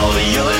all your